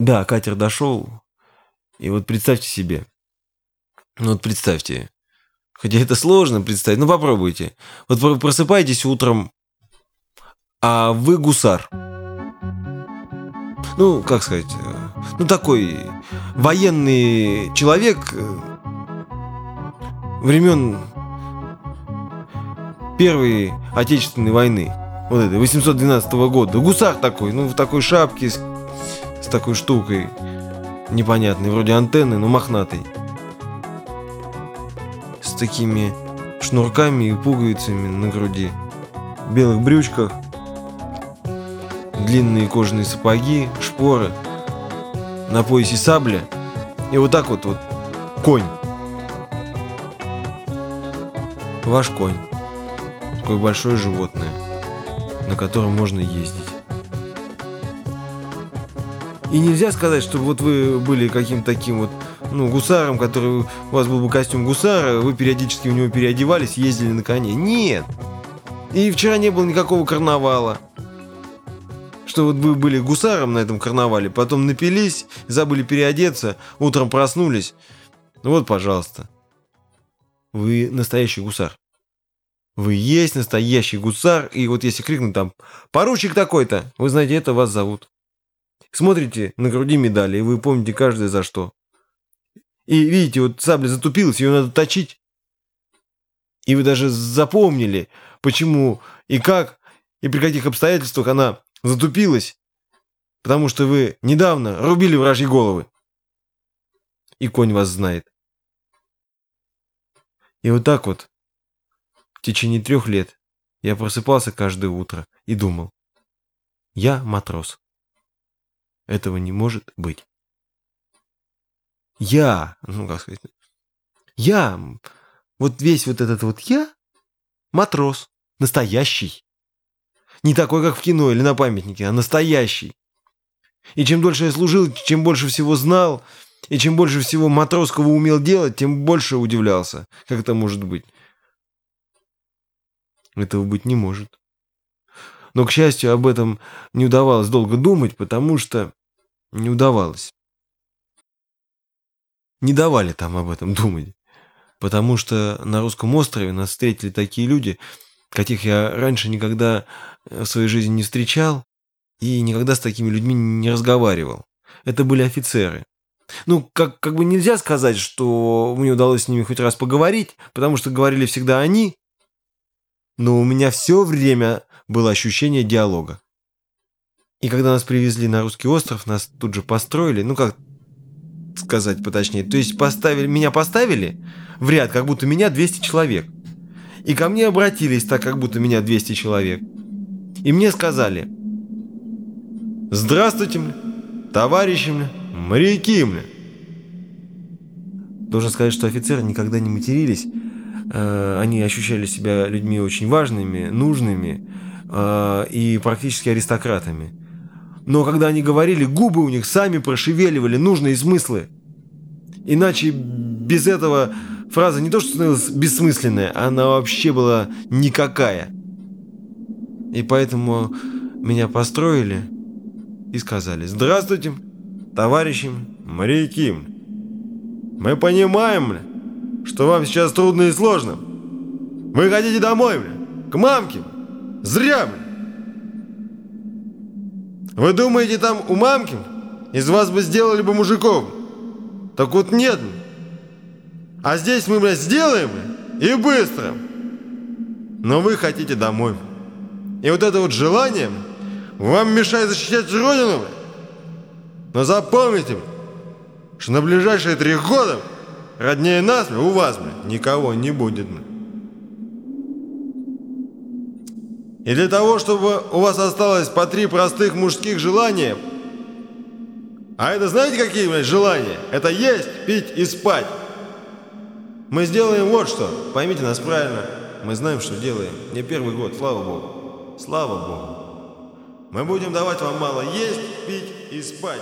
Да, катер дошел. И вот представьте себе. Ну вот представьте. Хотя это сложно представить, но попробуйте. Вот просыпаетесь утром, а вы гусар. Ну, как сказать, э, ну такой военный человек э, времен Первой Отечественной войны. Вот это, 812 года. Гусар такой, ну в такой шапке с, с такой штукой непонятной, вроде антенны, но мохнатой. С такими шнурками и пуговицами на груди. В белых брючках. Длинные кожаные сапоги, шпоры. На поясе сабля. И вот так вот, вот конь. Ваш конь. Такое большое животное, на котором можно ездить. И нельзя сказать, что вот вы были каким-то таким вот, ну, гусаром, который... У вас был бы костюм гусара, вы периодически у него переодевались, ездили на коне. Нет! И вчера не было никакого карнавала. Что вот вы были гусаром на этом карнавале, потом напились, забыли переодеться, утром проснулись. Ну вот, пожалуйста. Вы настоящий гусар. Вы есть настоящий гусар, и вот если крикнуть там «Поручик такой-то», вы знаете, это вас зовут. Смотрите на груди медали, и вы помните каждое за что. И видите, вот сабля затупилась, ее надо точить. И вы даже запомнили, почему и как, и при каких обстоятельствах она затупилась. Потому что вы недавно рубили вражьи головы. И конь вас знает. И вот так вот, в течение трех лет, я просыпался каждое утро и думал, я матрос. Этого не может быть. Я, ну как сказать, я, вот весь вот этот вот я, матрос, настоящий. Не такой, как в кино или на памятнике, а настоящий. И чем дольше я служил, чем больше всего знал, и чем больше всего матросского умел делать, тем больше удивлялся, как это может быть. Этого быть не может. Но, к счастью, об этом не удавалось долго думать, потому что не удавалось. Не давали там об этом думать. Потому что на русском острове нас встретили такие люди, каких я раньше никогда в своей жизни не встречал и никогда с такими людьми не разговаривал. Это были офицеры. Ну, как, как бы нельзя сказать, что мне удалось с ними хоть раз поговорить, потому что говорили всегда они, но у меня все время было ощущение диалога. И когда нас привезли на русский остров, нас тут же построили, ну как сказать поточнее, то есть поставили, меня поставили в ряд, как будто меня 200 человек. И ко мне обратились так, как будто меня 200 человек. И мне сказали, «Здравствуйте, мля, товарищи, мля, моряки, мля». Должен сказать, что офицеры никогда не матерились. Э, они ощущали себя людьми очень важными, нужными э, и практически аристократами. Но когда они говорили, губы у них сами прошевеливали нужные смыслы. Иначе без этого фраза не то что становилась бессмысленная, она вообще была никакая. И поэтому меня построили и сказали «Здравствуйте, товарищи моряки! Мы понимаем, что вам сейчас трудно и сложно. Вы хотите домой, к мамке? Зря, бля. Вы думаете, там у мамки из вас бы сделали бы мужиков? Так вот нет. А здесь мы, блядь, сделаем и быстро. Но вы хотите домой. И вот это вот желание вам мешает защищать Родину. Но запомните, что на ближайшие три года роднее нас, у вас, никого не будет. И для того, чтобы у вас осталось по три простых мужских желания, а это знаете какие, блядь, желания? Это есть, пить и спать. Мы сделаем вот что. Поймите нас правильно. Мы знаем, что делаем. Не первый год, слава Богу. Слава Богу. Мы будем давать вам мало есть, пить и спать.